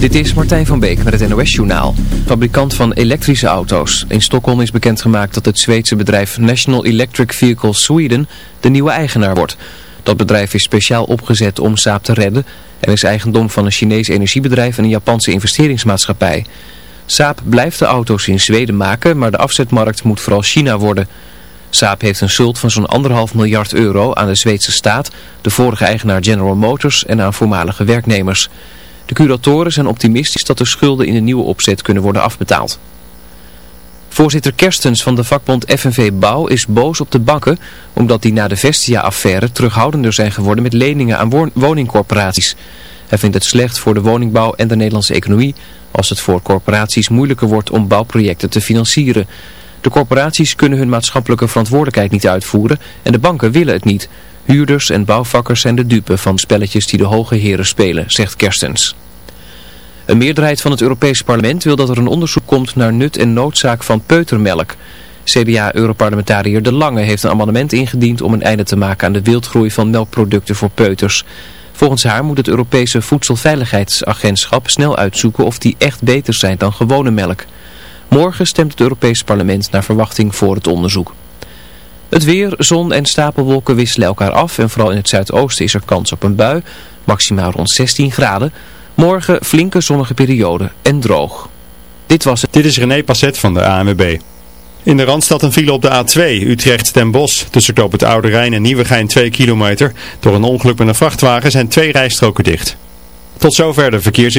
Dit is Martijn van Beek met het NOS-journaal. Fabrikant van elektrische auto's. In Stockholm is bekendgemaakt dat het Zweedse bedrijf National Electric Vehicles Sweden de nieuwe eigenaar wordt. Dat bedrijf is speciaal opgezet om Saab te redden en is eigendom van een Chinees energiebedrijf en een Japanse investeringsmaatschappij. Saab blijft de auto's in Zweden maken, maar de afzetmarkt moet vooral China worden. Saab heeft een schuld van zo'n anderhalf miljard euro aan de Zweedse staat, de vorige eigenaar General Motors en aan voormalige werknemers. De curatoren zijn optimistisch dat de schulden in de nieuwe opzet kunnen worden afbetaald. Voorzitter Kerstens van de vakbond FNV Bouw is boos op de banken omdat die na de Vestia-affaire terughoudender zijn geworden met leningen aan woningcorporaties. Hij vindt het slecht voor de woningbouw en de Nederlandse economie als het voor corporaties moeilijker wordt om bouwprojecten te financieren. De corporaties kunnen hun maatschappelijke verantwoordelijkheid niet uitvoeren en de banken willen het niet. Huurders en bouwvakkers zijn de dupe van spelletjes die de hoge heren spelen, zegt Kerstens. Een meerderheid van het Europese parlement wil dat er een onderzoek komt naar nut en noodzaak van peutermelk. CDA-europarlementariër De Lange heeft een amendement ingediend om een einde te maken aan de wildgroei van melkproducten voor peuters. Volgens haar moet het Europese Voedselveiligheidsagentschap snel uitzoeken of die echt beter zijn dan gewone melk. Morgen stemt het Europese parlement naar verwachting voor het onderzoek. Het weer, zon en stapelwolken wisselen elkaar af en vooral in het zuidoosten is er kans op een bui, maximaal rond 16 graden. Morgen flinke zonnige periode en droog. Dit was het. Dit is René Passet van de ANWB. In de Randstad een file op de A2, Utrecht-Den Bosch. Tussen Knoop het Oude Rijn en Nieuwegein 2 kilometer. Door een ongeluk met een vrachtwagen zijn twee rijstroken dicht. Tot zover de verkeers...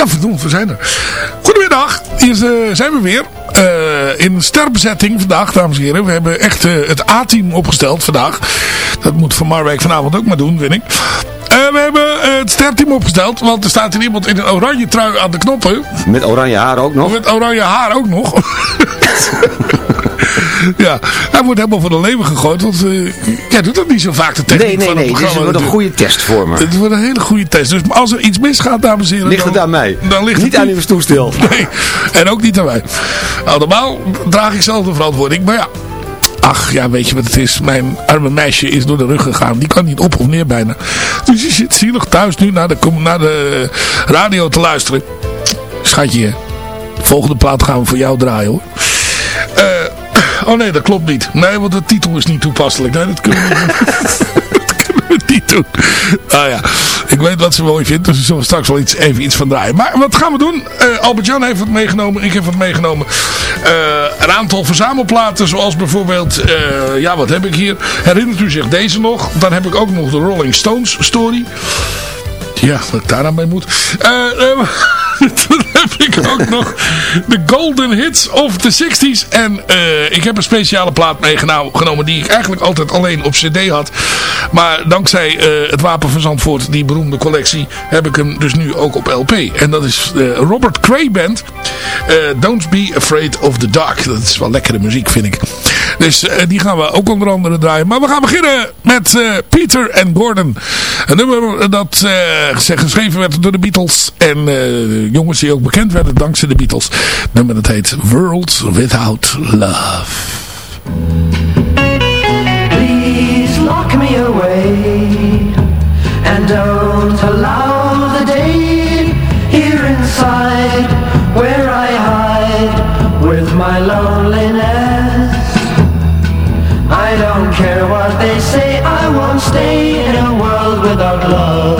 Ja, verdomd, we zijn er. Goedemiddag, hier uh, zijn we weer. Uh, in sterbezetting vandaag, dames en heren. We hebben echt uh, het A-team opgesteld vandaag. Dat moet Van Marwijk vanavond ook maar doen, vind ik. we hebben het sterteam opgesteld, want er staat hier iemand in een oranje trui aan de knoppen. Met oranje haar ook nog? Met oranje haar ook nog. ja, hij wordt helemaal van de leven gegooid. Want uh, jij doet dat niet zo vaak, de techniek nee, nee, van nee, Nee, dit wordt een goede test voor me. Het wordt een hele goede test. Dus als er iets misgaat, dames en heren... Ligt het aan mij? Dan ligt niet het aan uw toestel. Nee, en ook niet aan mij. Normaal draag ik zelf de verantwoording. Maar ja, Ach, ja, weet je wat het is? Mijn arme meisje is door de rug gegaan. Die kan niet op of neer bijna. Dus je zit zielig thuis nu naar de, naar de radio te luisteren. Schatje, de volgende plaat gaan we voor jou draaien hoor. Uh, Oh nee, dat klopt niet. Nee, want de titel is niet toepasselijk. Nee, dat kunnen we niet, dat kunnen we niet doen. Nou ja, ik weet wat ze mooi vindt. Dus we zullen straks wel iets, even iets van draaien. Maar wat gaan we doen? Uh, Albert-Jan heeft wat meegenomen. Ik heb wat meegenomen. Uh, een aantal verzamelplaten. Zoals bijvoorbeeld... Uh, ja, wat heb ik hier? Herinnert u zich deze nog? Dan heb ik ook nog de Rolling Stones story. Ja, wat ik daar aan mee moet. Uh, ik ook nog de golden hits of the 60s. En uh, ik heb een speciale plaat meegenomen die ik eigenlijk altijd alleen op cd had. Maar dankzij uh, het Wapen van Zandvoort, die beroemde collectie, heb ik hem dus nu ook op LP. En dat is uh, Robert Cray Band. Don't Be Afraid of the Dark. Dat is wel lekkere muziek vind ik. Dus die gaan we ook onder andere draaien. Maar we gaan beginnen met Peter en Gordon. Een nummer dat geschreven werd door de Beatles. En jongens die ook bekend werden dankzij de Beatles. Het nummer dat heet World Without Love. Please lock me away And don't allow the day Here inside Where I hide With my loneliness I don't care what they say I won't stay in a world without love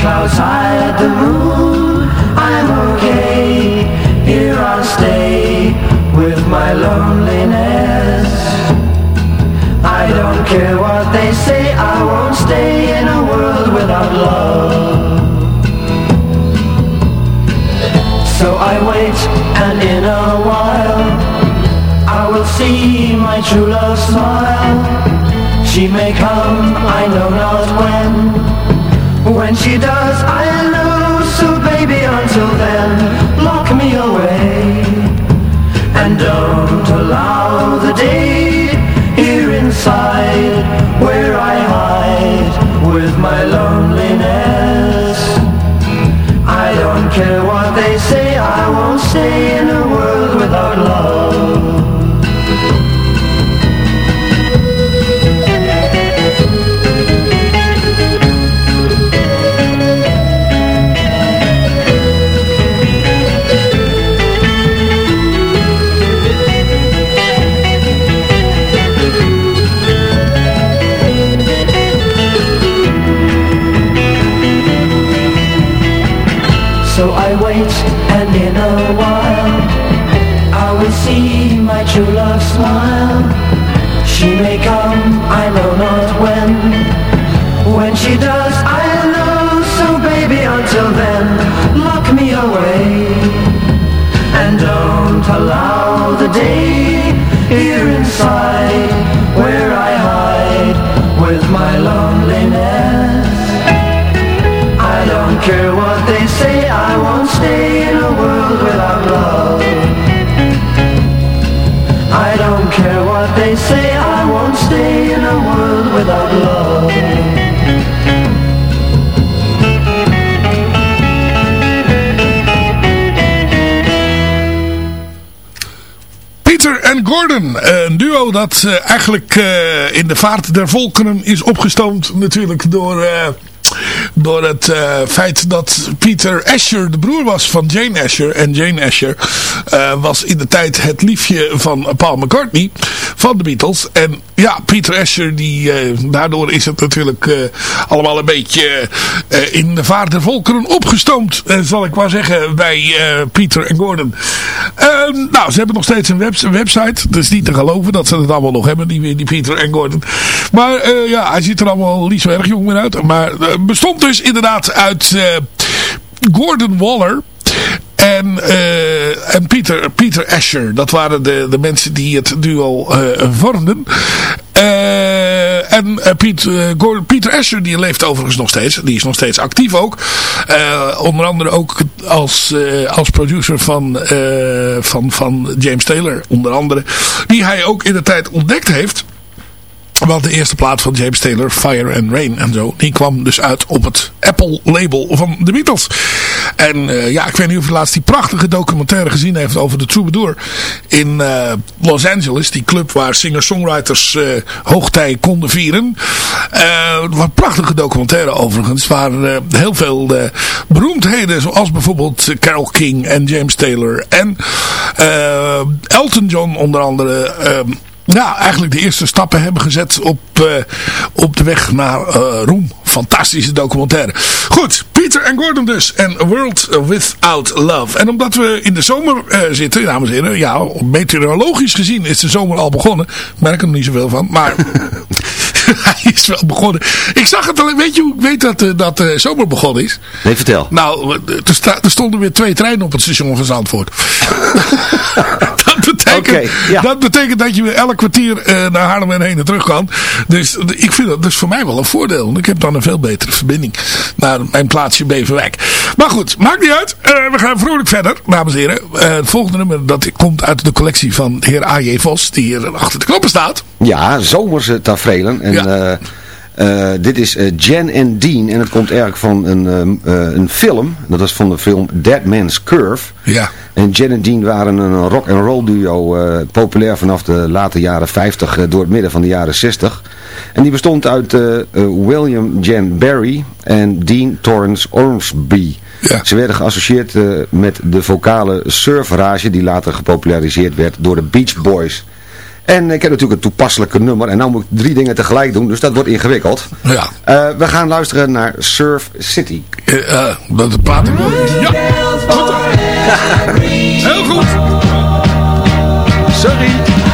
clouds hide the moon. I'm okay. Here I'll stay With my loneliness. I don't care what they say. I won't stay in a world without love. So I wait and in a while I will see my true love smile. She may come, I know not when When she does, I lose. So baby, until then Lock me away And don't allow the day Here inside Where I hide With my loneliness I don't care what they say I won't stay Dat uh, eigenlijk uh, in de vaart der volkeren is opgestoomd natuurlijk door... Door het uh, feit dat Peter Asher de broer was van Jane Asher. En Jane Asher uh, was in de tijd het liefje van Paul McCartney van de Beatles. En ja, Peter Asher, die, uh, daardoor is het natuurlijk allemaal een beetje in de vaart volkeren opgestoomd. zal ik maar zeggen, bij Peter en Gordon. nou, ze hebben nog steeds een, web een website. Is niet te geloven dat ze het allemaal nog hebben, die, die Peter en Gordon. Maar ja, hij ziet er allemaal niet zo erg jong meer uit. Maar bestond dus inderdaad uit uh, Gordon Waller en, uh, en Peter, Peter Asher. Dat waren de, de mensen die het duo uh, vormden. En Piet, Peter Asher die leeft overigens nog steeds. Die is nog steeds actief ook. onder andere ook als, als producer van, van, van James Taylor. Onder andere. Die hij ook in de tijd ontdekt heeft. Want de eerste plaat van James Taylor, Fire and Rain en zo, die kwam dus uit op het Apple label van de Beatles. En uh, ja, ik weet niet of je laatst die prachtige documentaire gezien heeft over de Troubadour in uh, Los Angeles. Die club waar singer-songwriters uh, hoogtij konden vieren. wat prachtige documentaire overigens. Waar heel veel beroemdheden zoals bijvoorbeeld Carole King en James Taylor en Elton John onder andere ja, eigenlijk de eerste stappen hebben gezet op, uh, op de weg naar uh, Roem. Fantastische documentaire. Goed, Peter en Gordon dus. En A World Without Love. En omdat we in de zomer uh, zitten, dames en heren. Ja, meteorologisch gezien is de zomer al begonnen. Ik merk er nog niet zoveel van. Maar hij is wel begonnen. Ik zag het alleen, weet je hoe ik weet dat, uh, dat de zomer begonnen is? Nee, vertel. Nou, er, er, stonden weer twee treinen op het station van Zandvoort. betekent, dat betekent dat je elk kwartier uh, naar Haarlem en heen en terug kan. Dus ik vind dat, dat is voor mij wel een voordeel. Want ik heb dan een veel betere verbinding naar mijn plaatsje Beverwijk. Maar goed, maakt niet uit. Uh, we gaan vrolijk verder, dames en heren. het volgende nummer dat komt uit de collectie van heer A.J. Vos, die hier achter de knoppen staat. Ja, zomerse tafereelen. En ja. Uh, dit is uh, Jen en Dean en het komt eigenlijk van een, uh, een film. Dat is van de film Dead Man's Curve. Ja. En Jen en Dean waren een rock and roll duo, populair vanaf de late jaren 50 door het midden van de jaren 60. En die bestond uit William Jen Barry en Dean Torrance Ormsby. Ja. Ze werden geassocieerd met de vocale surferage die later gepopulariseerd werd door de Beach Boys. En ik heb natuurlijk een toepasselijke nummer. En nu moet ik drie dingen tegelijk doen. Dus dat wordt ingewikkeld. Ja. Uh, we gaan luisteren naar Surf City. Uh, dat de plaat Ja. Heel goed. Sorry.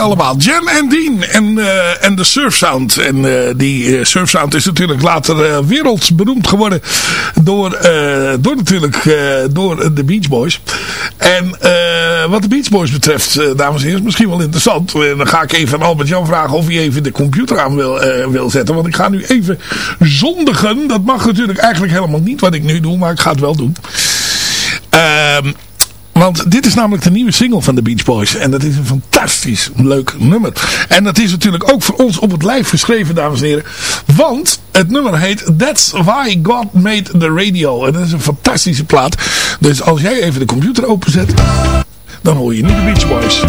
Allemaal. Jen en Dean en, uh, en de Surf Sound. En uh, die uh, Surf Sound is natuurlijk later wereldberoemd geworden door, door natuurlijk door de Beach Boys. En wat de Beach Boys betreft, dames en heren, is misschien wel interessant. En dan ga ik even aan Albert Jan vragen of hij even de computer aan wil, wil zetten. Want ik ga nu even zondigen. Dat mag natuurlijk eigenlijk helemaal niet wat ik nu doe, maar ik ga het wel doen. Ehm want dit is namelijk de nieuwe single van de Beach Boys. En dat is een fantastisch leuk nummer. En dat is natuurlijk ook voor ons op het lijf geschreven, dames en heren. Want het nummer heet That's Why God Made the Radio. En dat is een fantastische plaat. Dus als jij even de computer openzet, dan hoor je nu de Beach Boys.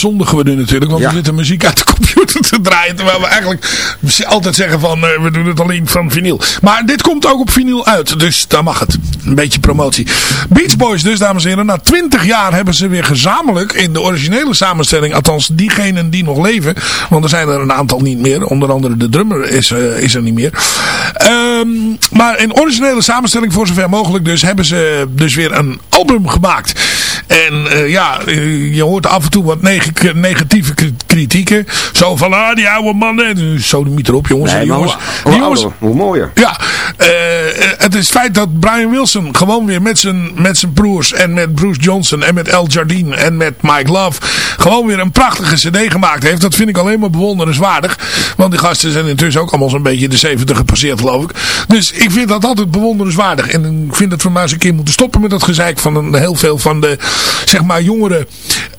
Zondigen we nu natuurlijk. Want Ja. we zitten muziek uit de computer te draaien. Terwijl we eigenlijk altijd zeggen van eh, we doen het alleen van vinyl. Maar dit komt ook op vinyl uit. Dus daar mag het. Een beetje promotie. Beach Boys dus dames en heren. Na 20 jaar hebben ze weer gezamenlijk in de originele samenstelling. Althans diegenen die nog leven. Want er zijn er een aantal niet meer. Onder andere de drummer is, eh, is er niet meer. Ehm, maar in originele samenstelling voor zover mogelijk dus hebben ze dus weer een album gemaakt. En eh, ja, eh, je hoort af en toe wat neg- negatieve kritieken. Zo van, ah die oude mannen. Zo de erop jongens. Nee, jongens, hoe jongens ouder, hoe mooier. ja, eh, het is het feit dat Brian Wilson gewoon weer met zijn, met zijn broers en met Bruce Johnson en met Al Jardine en met Mike Love gewoon weer een prachtige cd gemaakt heeft. Dat vind ik alleen maar bewonderenswaardig. Want die gasten zijn intussen ook allemaal zo'n beetje de 70 gepasseerd geloof ik. Dus ik vind dat altijd bewonderenswaardig. En ik vind dat we maar eens een keer moeten stoppen met dat gezeik van een, heel veel van de zeg maar jongere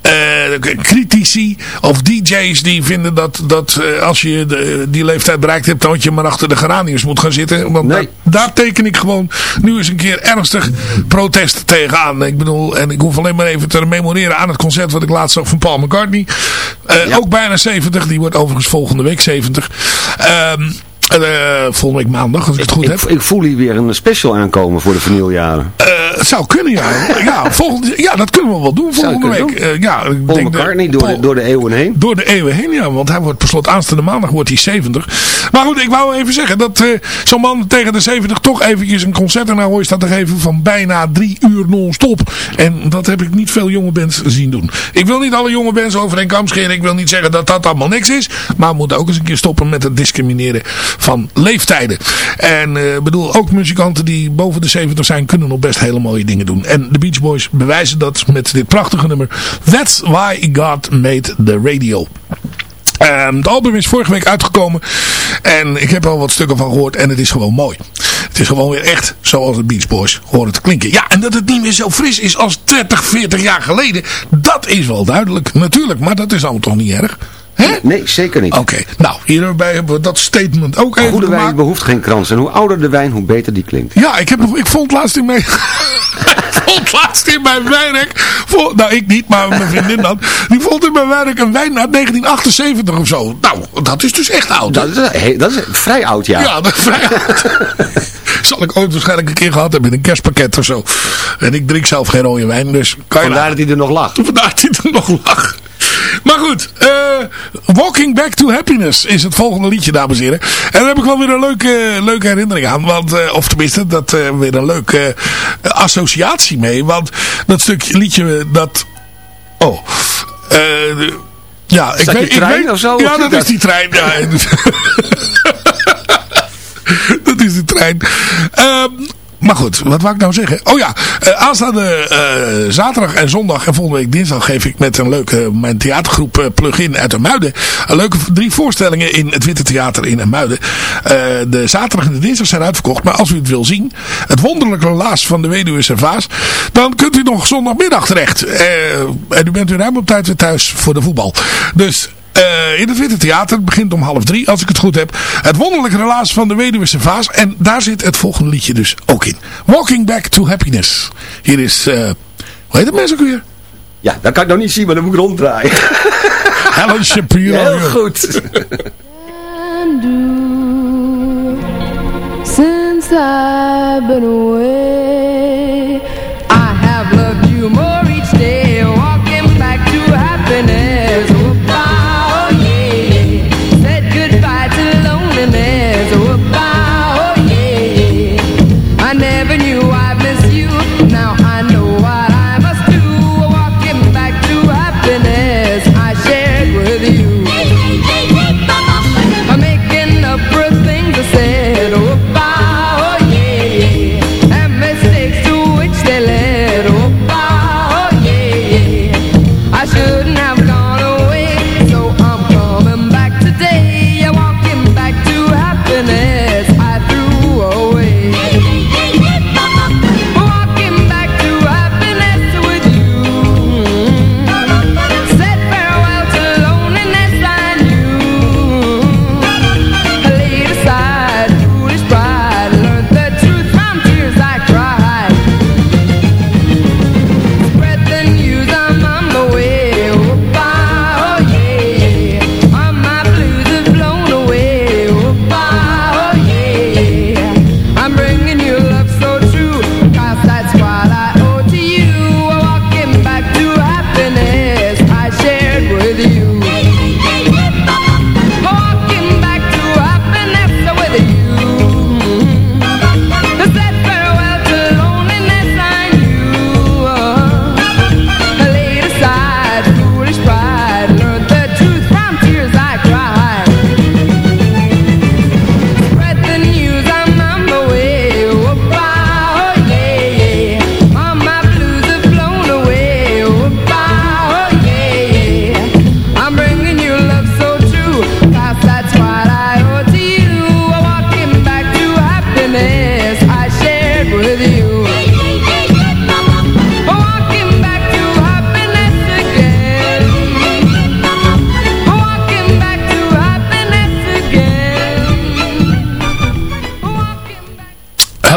eh, critici of DJ's die vinden dat, dat eh, als je de, die leeftijd bereikt hebt, dat je maar achter de geraniums moet gaan zitten. Want Nee. daar, daar teken ik gewoon nu eens een keer ernstig protest tegenaan. Ik bedoel, en ik hoef alleen maar even te memoreren aan het concert wat ik laatst zag van Paul McCartney. Eh, Ja. Ook bijna 70, die wordt overigens volgende week 70. Ehm eh, volgende week maandag, als ik het goed heb. Ik, voel hier weer een special aankomen voor de vinyljaren. Eh, het zou kunnen, ja. Ja, volgende, ja, dat kunnen we wel doen volgende week. Eh, ja, ik Paul denk de- McCartney door, Paul- de, door de eeuwen heen. door de eeuwen heen, ja. Want hij wordt per slot aanstaande maandag wordt hij 70. Maar goed, ik wou even zeggen dat zo'n man tegen de 70 toch eventjes een concert in Ahoy staat te geven van bijna drie uur non-stop. En dat heb ik niet veel jonge bands zien doen. Ik wil niet alle jonge bands over een kam scheren. Ik wil niet zeggen dat dat allemaal niks is. Maar we moeten ook eens een keer stoppen met het discrimineren van leeftijden. En eh, bedoel, ook muzikanten die boven de 70 zijn kunnen nog best hele mooie dingen doen. En de Beach Boys bewijzen dat met dit prachtige nummer. That's why God made the radio. Ehm, het album is vorige week uitgekomen. En ik heb al wat stukken van gehoord. En het is gewoon mooi. Het is gewoon weer echt zoals de Beach Boys horen te klinken. Ja, en dat het niet meer zo fris is als 30, 40 jaar geleden. Dat is wel duidelijk. Natuurlijk, maar dat is allemaal toch niet erg. Nee, zeker niet. Oké, nou hierbij hebben we dat statement ook even Goede wijn behoeft geen krans. En hoe ouder de wijn, hoe beter die klinkt. Ja, ik, heb, ik vond laatst in mijn... ik vond laatst in mijn werk... vo- nou, ik niet, maar mijn vriendin dan. Die vond in mijn werk een wijn uit 1978 of zo. Nou, dat is dus echt oud. Dat is, dat is vrij oud, ja. Ja, dat is vrij oud. Zal ik ooit waarschijnlijk een keer gehad hebben in een kerstpakket of zo. En ik drink zelf geen rode wijn, dus kan je Vandaar dat hij er nog lag. Vandaar dat hij er nog lag. Maar goed, eh, Walking Back to Happiness is het volgende liedje, dames en heren. En daar heb ik wel weer een leuke, leuke herinnering aan. Want, eh, of tenminste, dat eh, weer een leuke associatie mee. Want dat stukje liedje, dat... Oh, ja, ik dat weet, die trein ik weet, of zo? Ja, Of dat dat? is die trein. Ja. dat is die trein. Ehm, maar goed, wat wou ik nou zeggen? Oh ja, eh, aanstaande eh, zaterdag en zondag en volgende week dinsdag geef ik met een leuke, mijn theatergroep eh, Plug-in uit Muiden. Een leuke drie voorstellingen in het Witte Theater in Muiden. de zaterdag en de dinsdag zijn uitverkocht, maar als u het wil zien, het wonderlijke relaas van de Weduwe Servaas, dan kunt u nog zondagmiddag terecht. En u bent u ruim op tijd weer thuis voor de voetbal. Dus... Eh, in het Witte Theater. Het begint om half drie, als ik het goed heb. Het wonderlijke relaas van de Weduwe Vaas. En daar zit het volgende liedje dus ook in. Walking Back to Happiness. Hier is, eh, hoe heet het mensen ook weer? Ja, dat kan ik nog niet zien, maar dan moet ik ronddraaien. Helen Shapiro. Heel goed. and do since I've been away.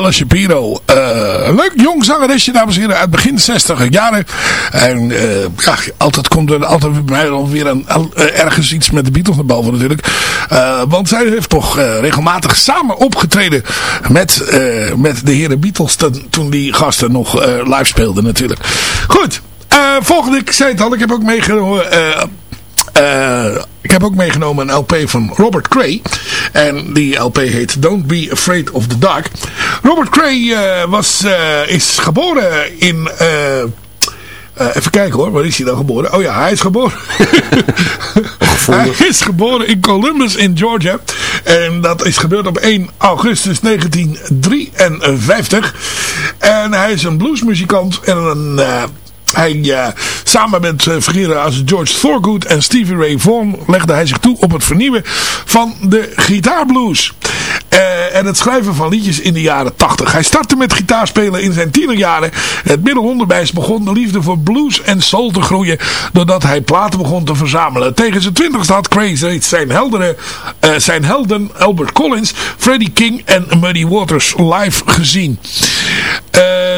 Ella Shapiro. Uh, leuk jong zangeresje, dames en heren, uit begin 60 jaren. En uh, ja, altijd komt er altijd bij mij alweer een, uh, ergens iets met de Beatles naar boven natuurlijk. want zij heeft toch regelmatig samen opgetreden met, met de heren Beatles. Toen die gasten nog live speelden natuurlijk. Goed, volgende, ik zei het al, ik heb ook meegenomen... ik heb ook meegenomen een LP van Robert Cray. En die LP heet Don't Be Afraid of the Dark. Robert Cray uh, was, uh, is geboren in... even kijken hoor, waar is hij dan geboren? Oh ja, hij is geboren. hij is geboren in Columbus in Georgia. En dat is gebeurd op 1 augustus 1953. En hij is een bluesmuzikant en een hij, samen met uh, als George Thorgood en Stevie Ray Vaughan legde hij zich toe op het vernieuwen van de gitaarblues. Uh, en het schrijven van liedjes in de jaren 80. Hij startte met gitaarspelen in zijn tienerjaren. Het middelonderwijs begon de liefde voor blues en soul te groeien. Doordat hij platen begon te verzamelen. Tegen zijn twintigste had Crazy zijn, heldere, zijn helden Albert Collins, Freddie King en Muddy Waters live gezien.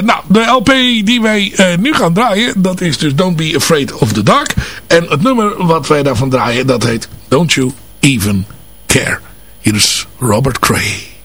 nou, de LP die wij nu gaan draaien dat is dus Don't Be Afraid of the Dark. En het nummer wat wij daarvan draaien, dat heet Don't You Even Care. Hier is Robert Cray.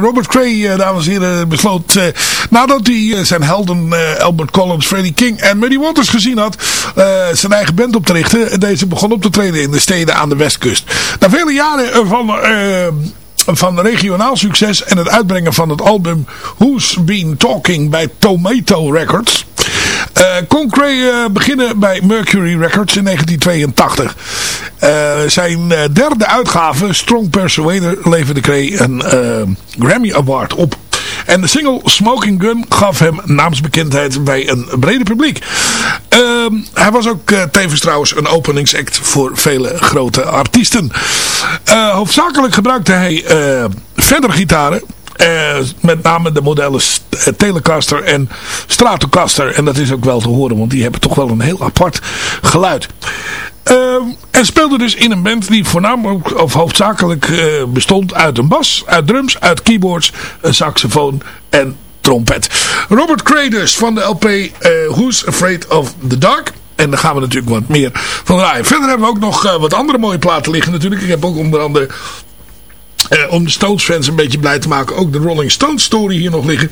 Robert Cray, uh, dames en heren, besloot uh, nadat hij uh, zijn helden Albert Collins, Freddie King en Muddy Waters gezien had, zijn eigen band op te richten. Deze begon op te treden in de steden aan de westkust. Na vele jaren van van regionaal succes en het uitbrengen van het album Who's Been Talking bij Tomato Records. Kon Cray uh, beginnen bij Mercury Records in 1982. Uh, zijn derde uitgave, Strong Persuader, leverde Cray een Grammy Award op. En de single Smoking Gun gaf hem naamsbekendheid bij een brede publiek. Uh, hij was ook tevens trouwens een openingsact voor vele grote artiesten. Uh, hoofdzakelijk gebruikte hij verder gitaren. Met name de modellen Telecaster en Stratocaster. En dat is ook wel te horen, want die hebben toch wel een heel apart geluid. En speelde dus in een band die voornamelijk of hoofdzakelijk uh, bestond uit een bas, uit drums, uit keyboards, een saxofoon en trompet. Robert Cray dus van de LP Who's Afraid of the Dark. En daar gaan we natuurlijk wat meer van draaien. Verder hebben we ook nog wat andere mooie platen liggen natuurlijk. Ik heb ook onder andere, om de Stones fans een beetje blij te maken, ook de Rolling Stones story hier nog liggen.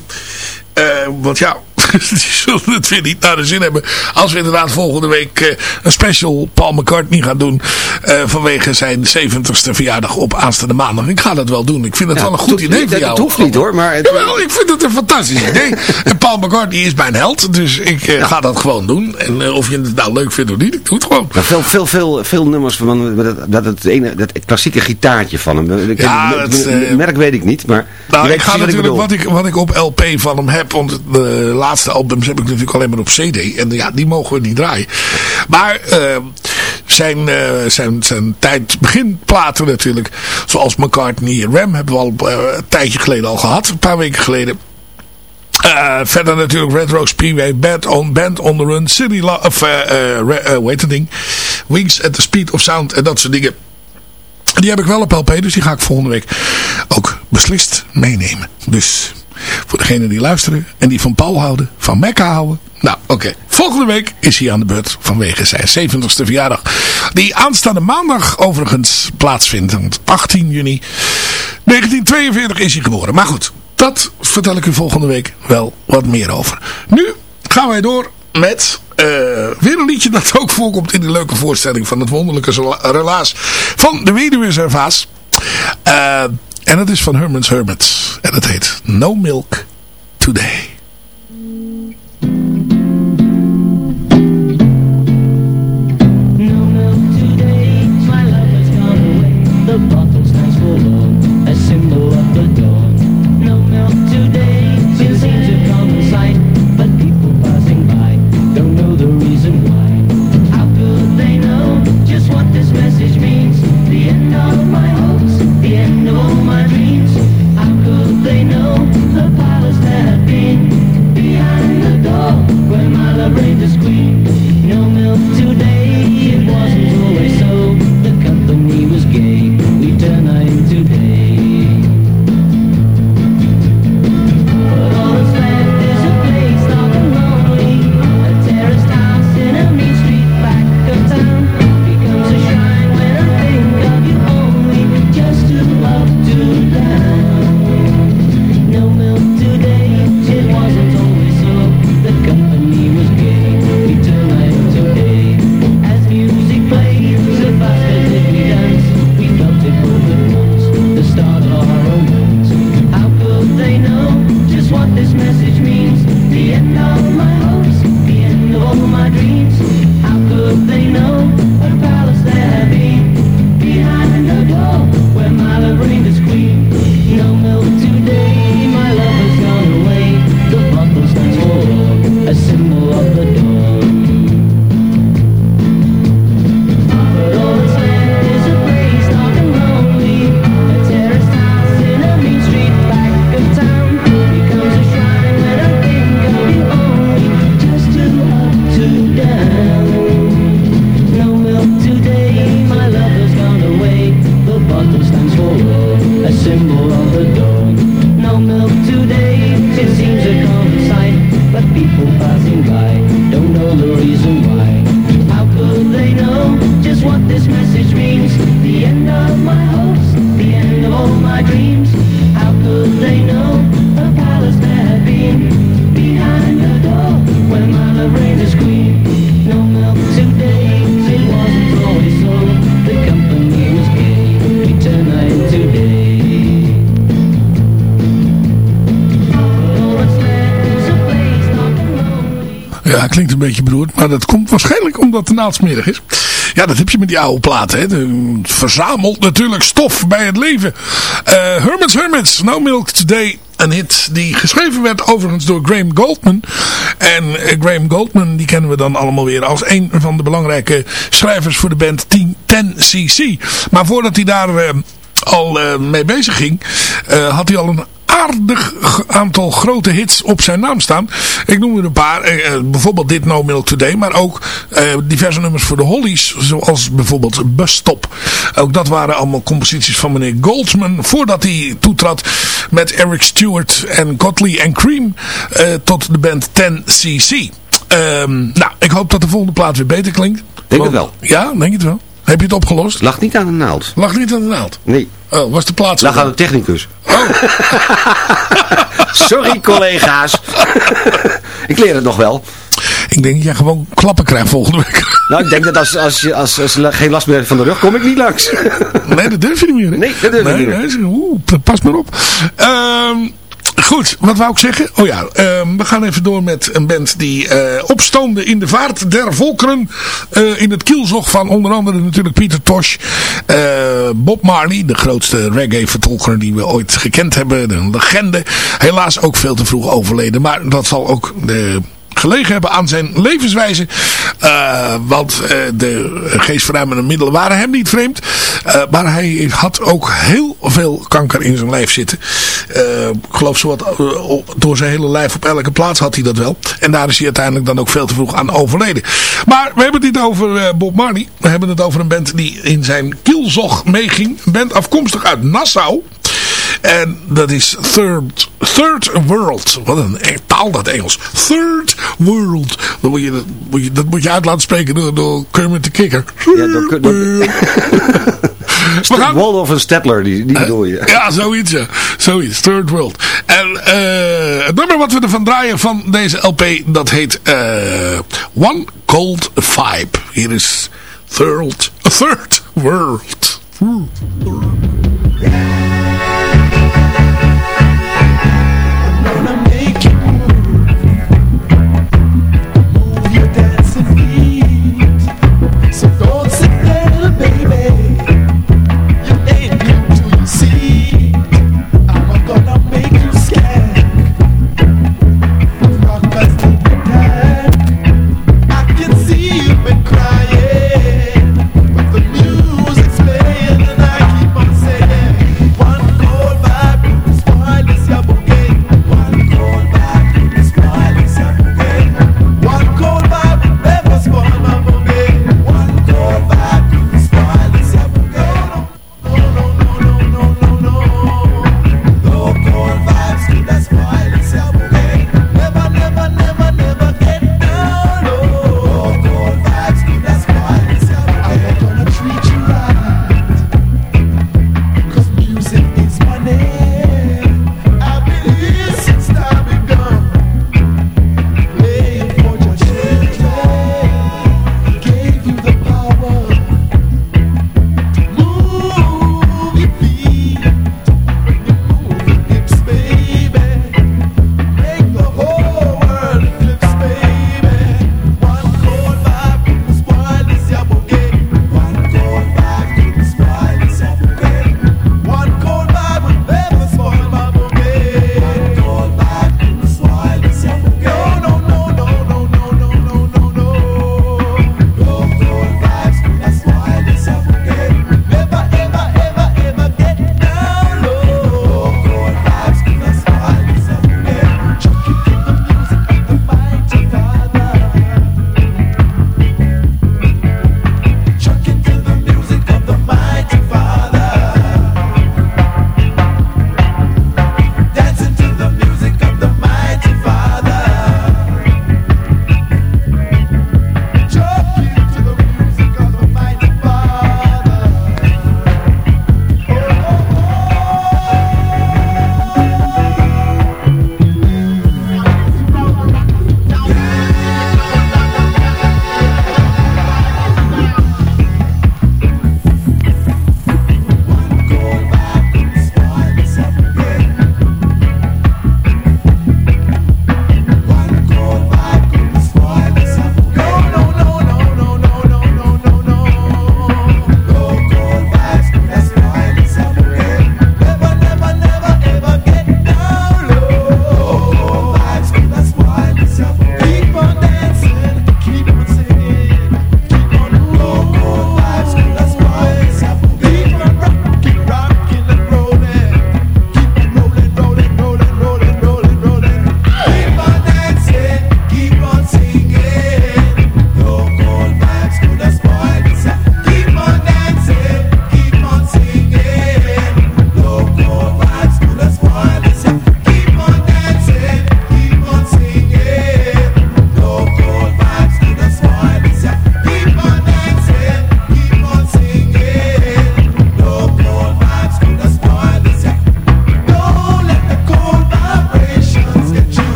want ja, die zullen het weer niet naar de zin hebben. Als we inderdaad volgende week uh, een special Paul McCartney gaan doen. Uh, vanwege zijn 70ste verjaardag op aanstaande maandag. Ik ga dat wel doen. Ik vind het ja, wel een goed idee voor jou. Dat hoeft niet hoor. Maar het... Jawel, ik vind het een fantastisch idee. en Paul McCartney is mijn held. Dus ik ja. ga dat gewoon doen. En of je het nou leuk vindt of niet. Ik doe het gewoon. Maar veel, veel, veel, veel nummers van dat, dat, het ene, dat klassieke gitaartje van hem. Ik ja, het merk weet ik niet. Maar nou, ik ga natuurlijk wat ik, wat ik op LP van hem heb. Want de laatste laatste albums heb ik natuurlijk alleen maar op cd. En ja, die mogen we niet draaien. Maar uh, zijn, uh, zijn, zijn tijd beginplaten natuurlijk. Zoals McCartney en Ram hebben we al uh, een tijdje geleden al gehad. Een paar weken geleden. Uh, verder natuurlijk Red Rose Speedway, Band on, Band on the Run, City Love, of uh, uh? Wings at the Speed of Sound en dat soort dingen. Die heb ik wel op LP, dus die ga ik volgende week ook beslist meenemen. Dus voor degenen die luisteren en die van Paul houden, van Mecca houden. Nou, oké. Volgende week is hij aan de beurt vanwege zijn 70ste verjaardag. Die aanstaande maandag overigens plaatsvindt. Want 18 juni 1942 is hij geboren. Maar goed, dat vertel ik u volgende week wel wat meer over. Nu gaan wij door met uh, weer een liedje dat ook voorkomt in die leuke voorstelling van het wonderlijke relaas van de Weduweservaas. Uh, en het is van Herman's Hermits. En het heet No Milk Today. Maar dat komt waarschijnlijk omdat de naald smerig is. Ja, dat heb je met die oude platen. Hè. Verzamelt natuurlijk stof bij het leven. Uh, Hermits No Milk Today. Een hit die geschreven werd overigens door Graham Goldman. En uh, Graham Goldman, die kennen we dan allemaal weer als een van de belangrijke schrijvers voor de band 10cc. Maar voordat hij daar uh, al mee bezig ging, had hij al een aardig aantal grote hits op zijn naam staan. Ik noem er een paar. Eh, eh, bijvoorbeeld dit No Milk Today. Maar ook eh, diverse nummers voor de Hollies. Zoals bijvoorbeeld Bus Stop. Ook dat waren allemaal composities van meneer Goldsman. Voordat hij toetrad met Eric Stewart en Godley en Cream. Tot de band 10cc. Um, nou, ik hoop dat de volgende plaat weer beter klinkt. Denk het wel. Ja, denk het wel. Heb je het opgelost? Lag niet aan de naald. Lag niet aan de naald? Nee. Oh, was de plaats? Lag aan de technicus. Oh. Sorry collega's. ik leer het nog wel. Ik denk dat jij gewoon klappen krijgt volgende week. Nou, ik denk dat als, als, je, als, als je geen last meer hebt van de rug, kom ik niet langs. nee, dat durf je niet meer. Hè? Nee, dat durf je nee, niet meer. Nee, oeh, pas maar op. Ehm... Goed, wat wou ik zeggen? Oh ja, uh, we gaan even door met een band die uh, opstoomde in de vaart der volkeren. Uh, in het kielzog van onder andere natuurlijk Peter Tosh. Bob Marley, de grootste reggae-vertolker die we ooit gekend hebben. Een legende. Helaas ook veel te vroeg overleden. Maar dat zal ook de gelegen hebben aan zijn levenswijze. Uh, want uh, de geestverruimende middelen waren hem niet vreemd. Uh, maar hij had ook heel veel kanker in zijn lijf zitten. ik geloof zo wat door zijn hele lijf op elke plaats had hij dat wel. En daar is hij uiteindelijk dan ook veel te vroeg aan overleden. Maar we hebben het niet over Bob Marley. We hebben het over een band die in zijn kielzog meeging. Een band afkomstig uit Nassau. En dat is Third, third World. Wat een taal dat Engels. Third World. Dat moet je, dat moet je, dat moet je uit laten spreken door, door Kermit de Kikker. Ja, door, door... gaan... Waldorf en Stedtler, die, die bedoel je. ja, zoiets ja. Zoiets, Third World. En uh, het nummer wat we ervan draaien van deze LP, dat heet uh, One Cold Vibe. Hier is Third, Third World. Crying, but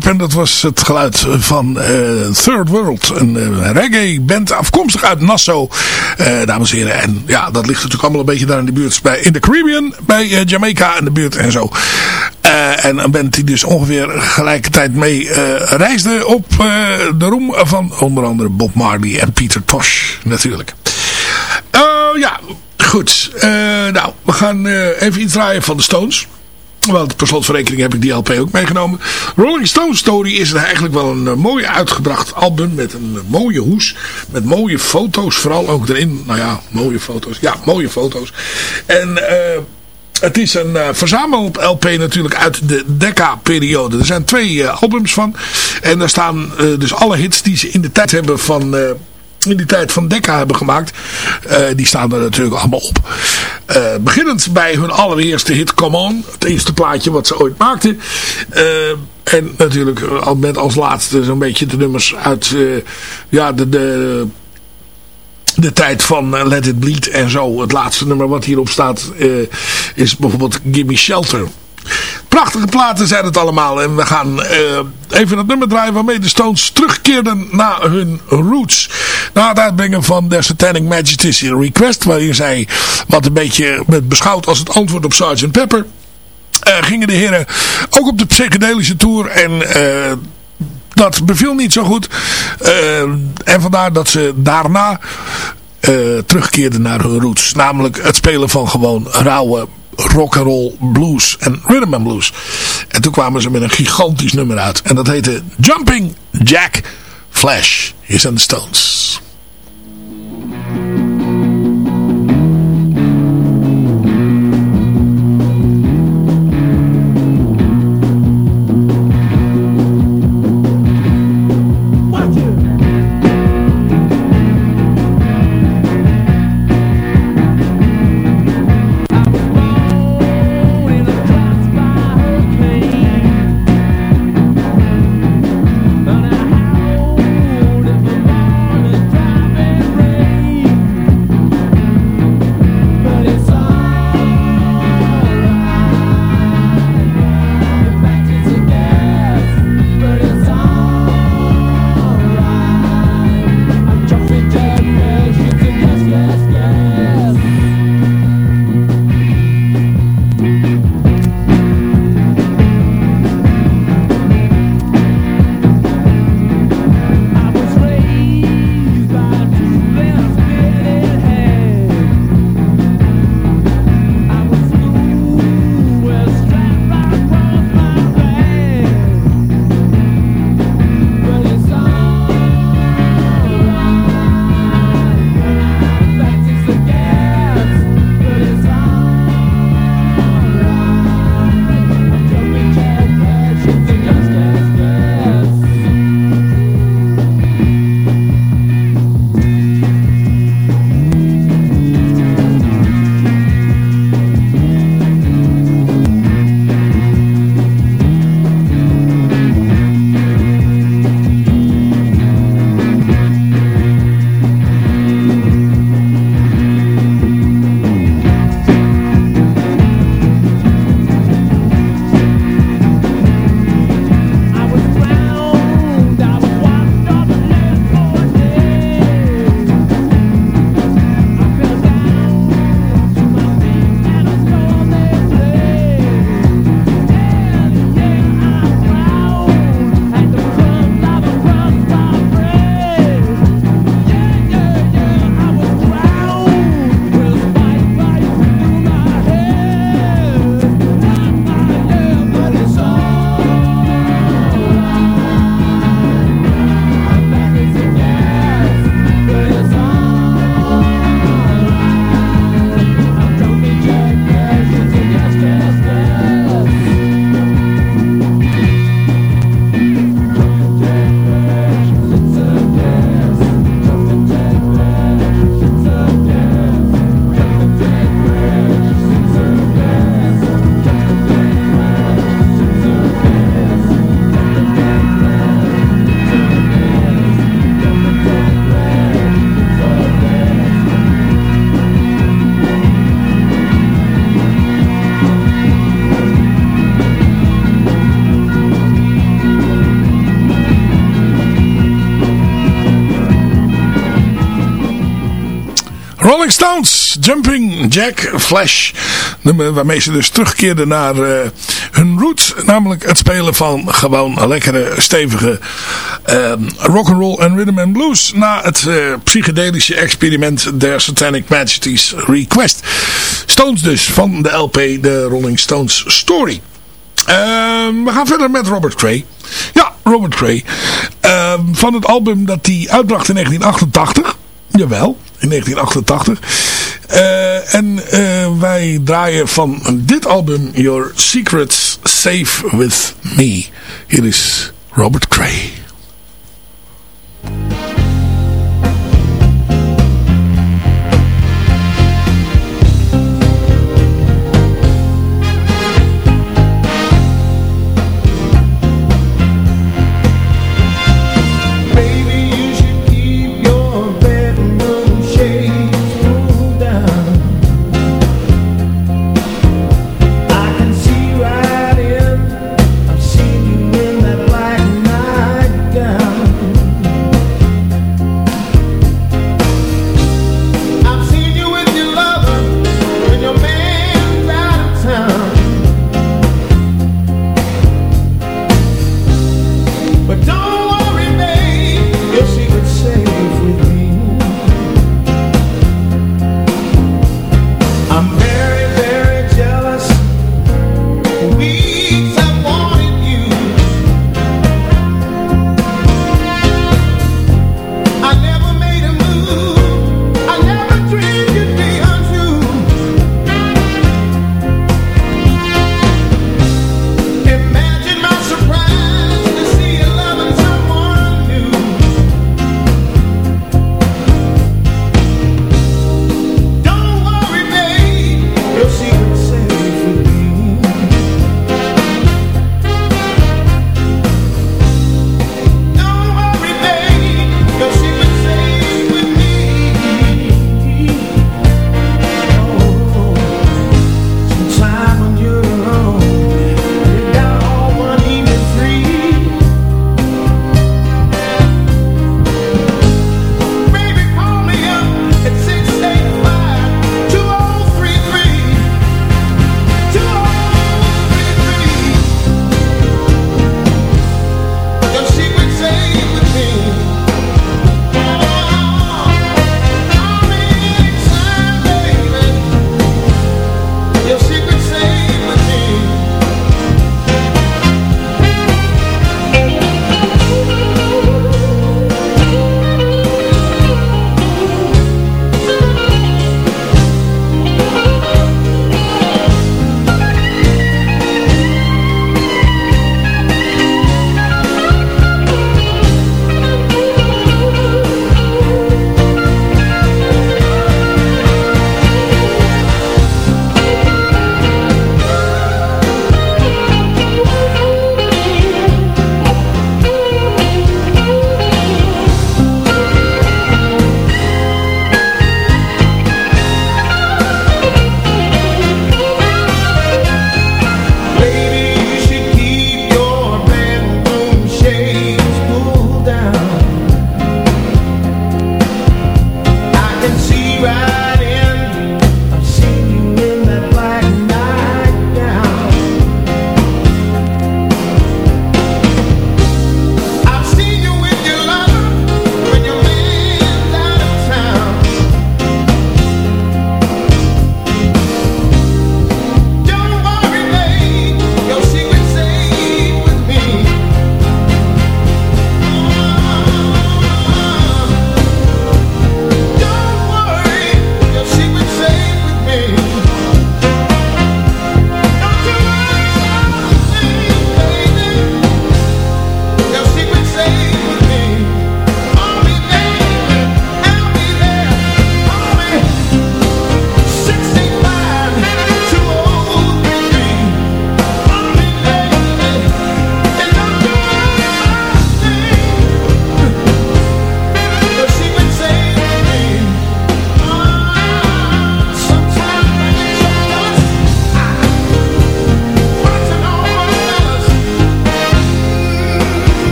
En dat was het geluid van uh, Third World. Een uh, reggae band afkomstig uit Nassau. Uh, dames en heren. En ja, dat ligt natuurlijk allemaal een beetje daar in de buurt. Bij, in de Caribbean. Bij Jamaica in de buurt en zo. en een band die dus ongeveer gelijkertijd mee reisde op de roem van onder andere Bob Marley en Peter Tosh natuurlijk. ja, goed. nou, we gaan even iets draaien van de Stones. Want per slotverrekening heb ik die LP ook meegenomen. Rolling Stone Story is eigenlijk wel een uh, mooi uitgebracht album. Met een uh, mooie hoes. Met mooie foto's vooral ook erin. Nou ja, mooie foto's. Ja, mooie foto's. En... Uh, het is een uh, verzamel-LP natuurlijk uit de Decca-periode. Er zijn twee albums van. En daar staan dus alle hits die ze in de tijd hebben van in die tijd van Decca hebben gemaakt. Uh, die staan er natuurlijk allemaal op. Uh, beginnend bij hun allereerste hit Come On. Het eerste plaatje wat ze ooit maakten. Uh, en natuurlijk met als laatste zo'n beetje de nummers uit ja, de, de, de tijd van Let It Bleed en zo. Het laatste nummer wat hierop staat is bijvoorbeeld Gimme Shelter. Prachtige platen zijn het allemaal. En we gaan uh, even het nummer draaien waarmee de Stones terugkeerden naar hun roots. Na het uitbrengen van The Satanic Majesty's Request. Waarin zij wat een beetje met beschouwd als het antwoord op Sgt. Pepper. Uh, gingen de heren ook op de psychedelische tour. En uh, dat beviel niet zo goed. en vandaar dat ze daarna terugkeerden naar hun roots. Namelijk het spelen van gewoon rauwe rock and roll blues en rhythm and blues. En toen kwamen ze met een gigantisch nummer uit. En dat heette Jumping Jack Flash. Hier zijn de Stones. Stones, Jumping Jack Flash. Waarmee ze dus terugkeerden naar uh, hun roots. Namelijk het spelen van gewoon lekkere, stevige uh, rock'n'roll en rhythm and blues. Na het uh, psychedelische experiment der Satanic Majesty's Request. Stones dus, van de LP de Rolling Stones Story. we gaan verder met Robert Cray. Ja, Robert Cray. van het album dat hij uitbracht in 1988. Jawel, in 1988. Uh, en uh, wij draaien van dit album Your Secrets Safe With Me. Hier is Robert Cray.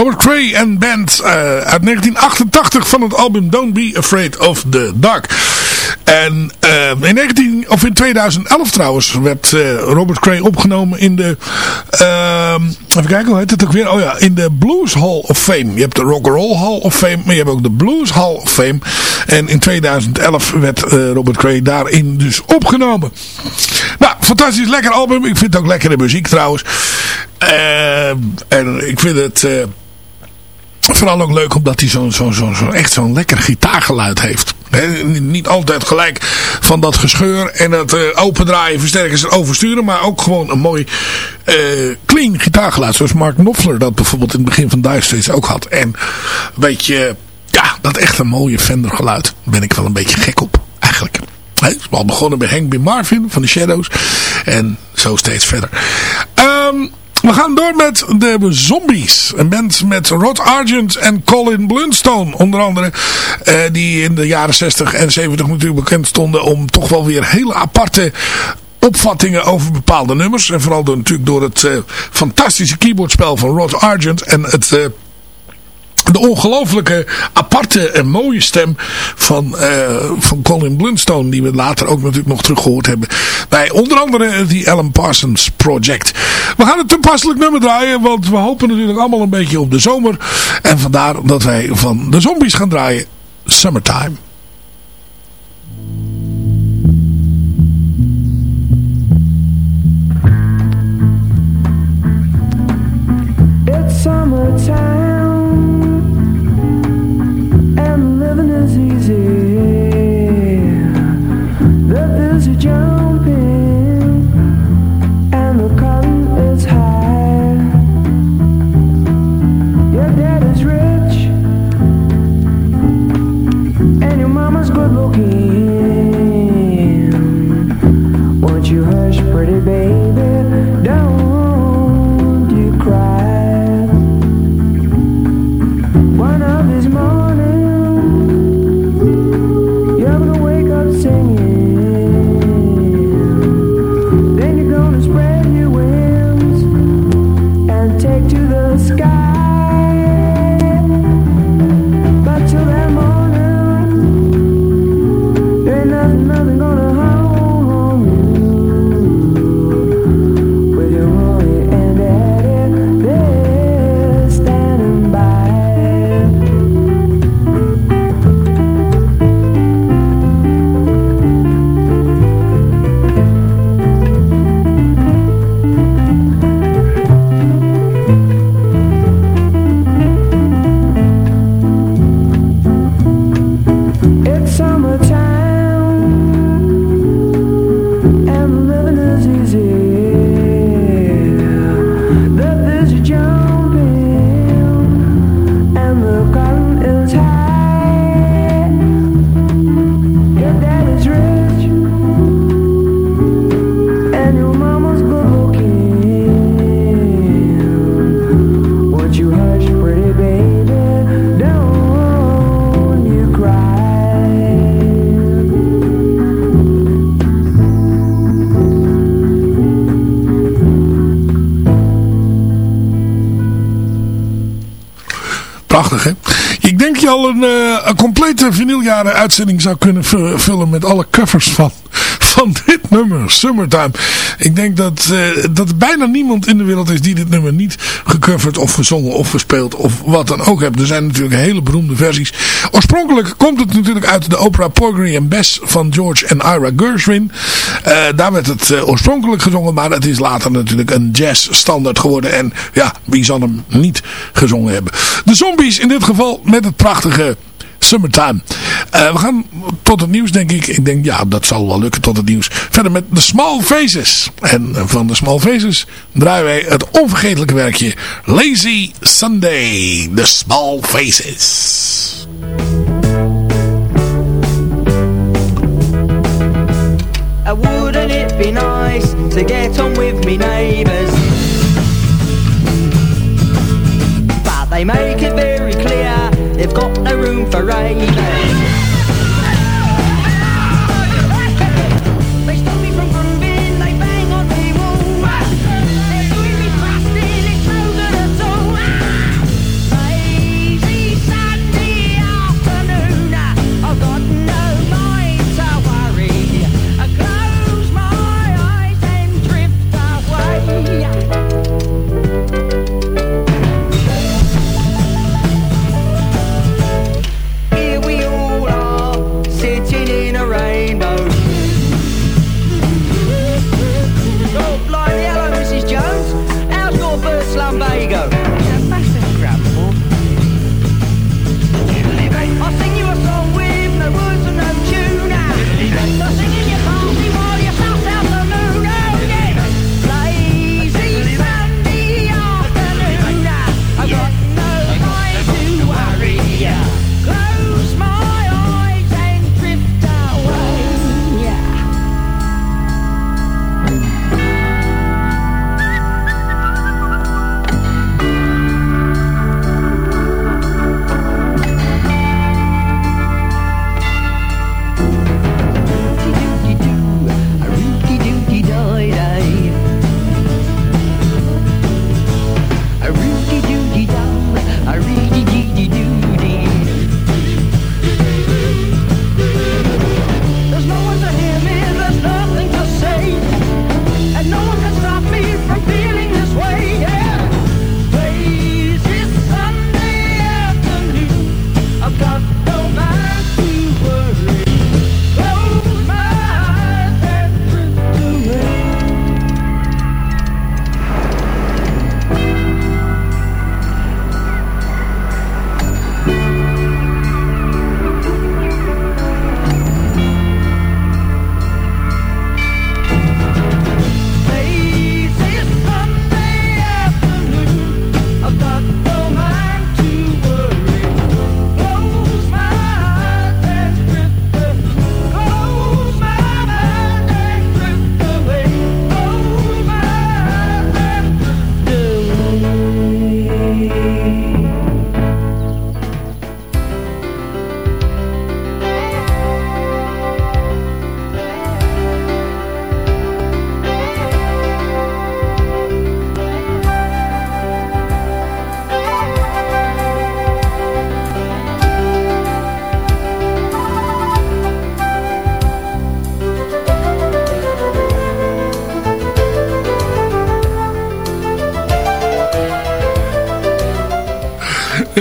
Robert Cray en Band eh, uit 1988 van het album Don't Be Afraid of the Dark. En uh, in, 19, of in 2011 trouwens werd uh, Robert Cray opgenomen in de... Uh, even kijken, hoe heet het ook weer? Oh ja, in de Blues Hall of Fame. Je hebt de Rock and Roll Hall of Fame, maar je hebt ook de Blues Hall of Fame. En in 2011 werd Robert Cray daarin dus opgenomen. Nou, fantastisch lekker album. Ik vind het ook lekkere muziek trouwens. en ik vind het... Vooral ook leuk omdat hij zo'n zo, zo, zo, echt zo'n lekker gitaargeluid heeft. niet altijd gelijk van dat gescheur en het uh, opendraaien, versterkers en oversturen. Maar ook gewoon een mooi uh, clean gitaargeluid. Zoals Mark Knopfler dat bijvoorbeeld in het begin van Dire Straits ook had. En een beetje, ja, dat echt een mooie Fender geluid. Ben ik wel een beetje gek op, eigenlijk. We al begonnen bij Hank B. Marvin van de Shadows. En zo steeds verder. Um, we gaan door met de Zombies. Een band met Rod Argent en Colin Blunstone. Onder andere. Uh, die in de jaren 60 en 70 natuurlijk bekend stonden om toch wel weer hele aparte opvattingen over bepaalde nummers. En vooral door, natuurlijk door het uh, fantastische keyboardspel van Rod Argent. En het... Uh, de ongelooflijke aparte en mooie stem van, uh, van Colin Blunstone. Die we later ook natuurlijk nog teruggehoord hebben. Bij onder andere die Alan Parsons Project. We gaan het toepasselijk nummer draaien. Want we hopen natuurlijk allemaal een beetje op de zomer. En vandaar dat wij van de zombies gaan draaien. Summertime. It's summertime Ik denk je al een, uh, een complete vinyljaren uitzending zou kunnen vullen met alle covers van, van dit nummer, Summertime. Ik denk dat, uh, dat bijna niemand in de wereld is die dit nummer niet gecoverd of gezongen of gespeeld of wat dan ook heeft. Er zijn natuurlijk hele beroemde versies. Oorspronkelijk komt het natuurlijk uit de opera Porgy and Bess van George en Ira Gershwin. Uh, daar werd het oorspronkelijk gezongen, maar het is later natuurlijk een jazz standaard geworden. En ja, wie zal hem niet gezongen hebben. De Zombies in dit geval met het prachtige Summertime. Uh, we gaan tot het nieuws denk ik. Ik denk ja dat zal wel lukken tot het nieuws. Verder met de Small Faces. En van de Small Faces draaien wij het onvergetelijke werkje Lazy Sunday. The Small Faces. Uh, wouldn't it be nice to get on with me? But they make it very clear they've got no room for raving.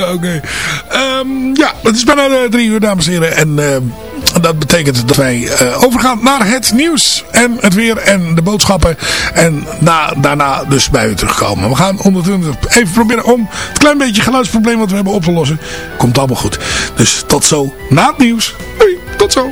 Oké. Ehm, ja, het is bijna uh, drie uur, dames en heren. En uh, dat betekent dat wij uh, overgaan naar het nieuws en het weer en de boodschappen. En na, daarna dus bij u terugkomen. We gaan ondertussen even proberen om het klein beetje geluidsprobleem wat we hebben op te lossen. Komt allemaal goed. Dus tot zo na het nieuws. Doei, tot zo.